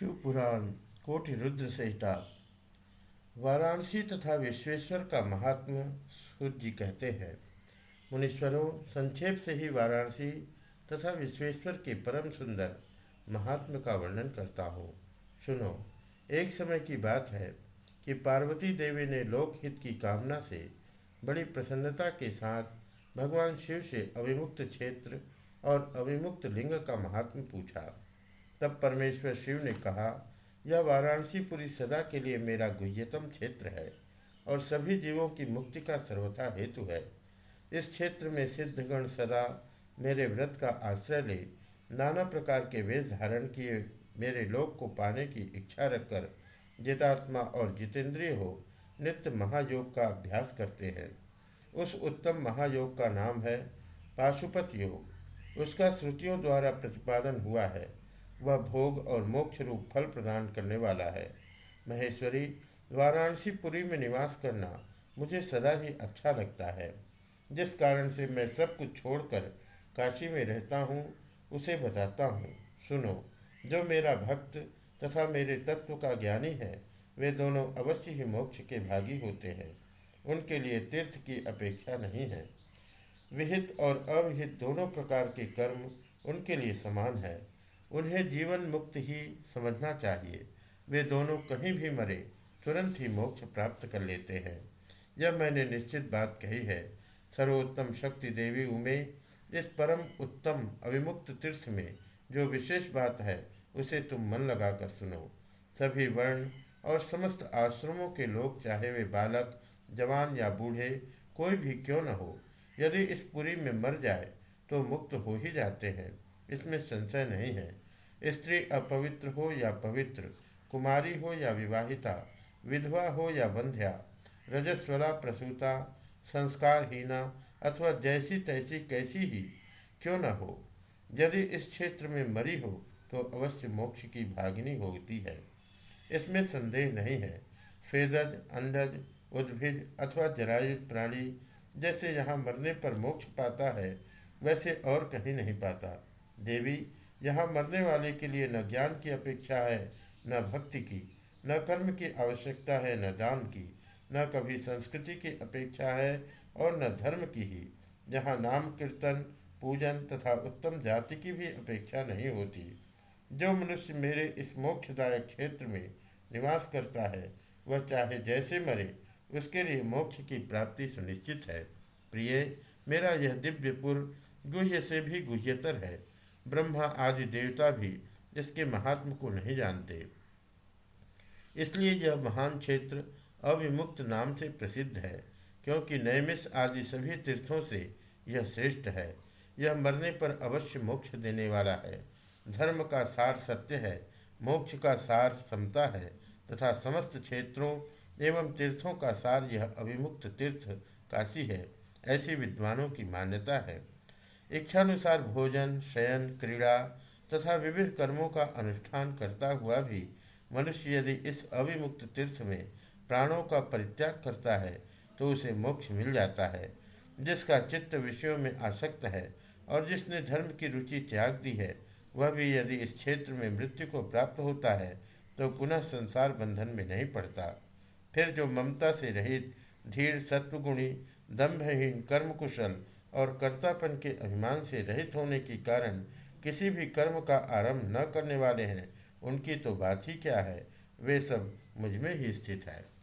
शिवपुराण कोटि रुद्र संहिता वाराणसी तथा विश्वेश्वर का महात्मा सूर्य जी कहते हैं। मुनीश्वरों, संक्षेप से ही वाराणसी तथा विश्वेश्वर के परम सुंदर महात्मा का वर्णन करता हूँ। सुनो, एक समय की बात है कि पार्वती देवी ने लोकहित की कामना से बड़ी प्रसन्नता के साथ भगवान शिव से अविमुक्त क्षेत्र और अविमुक्त लिंग का महात्म पूछा। तब परमेश्वर शिव ने कहा, यह वाराणसीपुरी सदा के लिए मेरा गुह्यतम क्षेत्र है और सभी जीवों की मुक्ति का सर्वथा हेतु है। इस क्षेत्र में सिद्धगण सदा मेरे व्रत का आश्रय ले, नाना प्रकार के वेश धारण किए मेरे लोक को पाने की इच्छा रखकर जितात्मा और जितेंद्रिय हो, नित्य महायोग का अभ्यास करते हैं। उस उत्तम महायोग का नाम है पाशुपत योग। उसका श्रुतियों द्वारा प्रतिपादन हुआ है। वह भोग और मोक्ष रूप फल प्रदान करने वाला है। महेश्वरी वाराणसी पुरी में निवास करना मुझे सदा ही अच्छा लगता है। जिस कारण से मैं सब कुछ छोड़कर काशी में रहता हूँ, उसे बताता हूँ। सुनो, जो मेरा भक्त तथा मेरे तत्व का ज्ञानी है, वे दोनों अवश्य ही मोक्ष के भागी होते हैं। उनके लिए तीर्थ की अपेक्षा नहीं है। विहित और अविहित दोनों प्रकार के कर्म उनके लिए समान है। उन्हें जीवन मुक्त ही समझना चाहिए। वे दोनों कहीं भी मरे, तुरंत ही मोक्ष प्राप्त कर लेते हैं। यह मैंने निश्चित बात कही है। सर्वोत्तम शक्ति देवी उमे, इस परम उत्तम अविमुक्त तीर्थ में जो विशेष बात है, उसे तुम मन लगाकर सुनो। सभी वर्ण और समस्त आश्रमों के लोग, चाहे वे बालक, जवान या बूढ़े, कोई भी क्यों न हो, यदि इस पुरी में मर जाए तो मुक्त हो ही जाते हैं। इसमें संशय नहीं है। स्त्री अपवित्र हो या पवित्र, कुमारी हो या विवाहिता, विधवा हो या बंध्या, रजस्वला, प्रसूता, संस्कारहीना अथवा जैसी तैसी कैसी ही क्यों न हो। यदि इस क्षेत्र में मरी हो तो अवश्य मोक्ष की भागिनी होती है। इसमें संदेह नहीं है। फेजज, अंडज, उद्भिज अथवा जरायुज प्राणी जैसे यहाँ मरने पर मोक्ष पाता है, वैसे और कहीं नहीं पाता। देवी यहाँ मरने वाले के लिए न ज्ञान की अपेक्षा है, न भक्ति की, न कर्म की आवश्यकता है, न दान की, न कभी संस्कृति की अपेक्षा है और न धर्म की ही। जहाँ नाम, कीर्तन, पूजन तथा उत्तम जाति की भी अपेक्षा नहीं होती। जो मनुष्य मेरे इस मोक्षदायक क्षेत्र में निवास करता है, वह चाहे जैसे मरे, उसके लिए मोक्ष की प्राप्ति सुनिश्चित है। प्रिय, मेरा यह दिव्यपुर गुह्य से भी गुह्यतर है। ब्रह्मा आदि देवता भी इसके महात्म को नहीं जानते। इसलिए यह महान क्षेत्र अविमुक्त नाम से प्रसिद्ध है, क्योंकि नैमिष आदि सभी तीर्थों से यह श्रेष्ठ है। यह मरने पर अवश्य मोक्ष देने वाला है। धर्म का सार सत्य है, मोक्ष का सार समता है, तथा समस्त क्षेत्रों एवं तीर्थों का सार यह अभिमुक्त तीर्थ काशी है, ऐसी विद्वानों की मान्यता है। इच्छानुसार भोजन, शयन, क्रीड़ा तथा विविध कर्मों का अनुष्ठान करता हुआ भी मनुष्य यदि इस अविमुक्त तीर्थ में प्राणों का परित्याग करता है तो उसे मोक्ष मिल जाता है, जिसका चित्त विषयों में आसक्त है और जिसने धर्म की रुचि त्याग दी है, वह भी यदि इस क्षेत्र में मृत्यु को प्राप्त होता है तो पुनः संसार बंधन में नहीं पड़ता। फिर जो ममता से रहित, धीर, सत्वगुणी दम्भहीन कर्मकुशल और कर्तापन के अभिमान से रहित होने के कारण किसी भी कर्म का आरंभ न करने वाले हैं, उनकी तो बात ही क्या है? वे सब मुझमें ही स्थित है।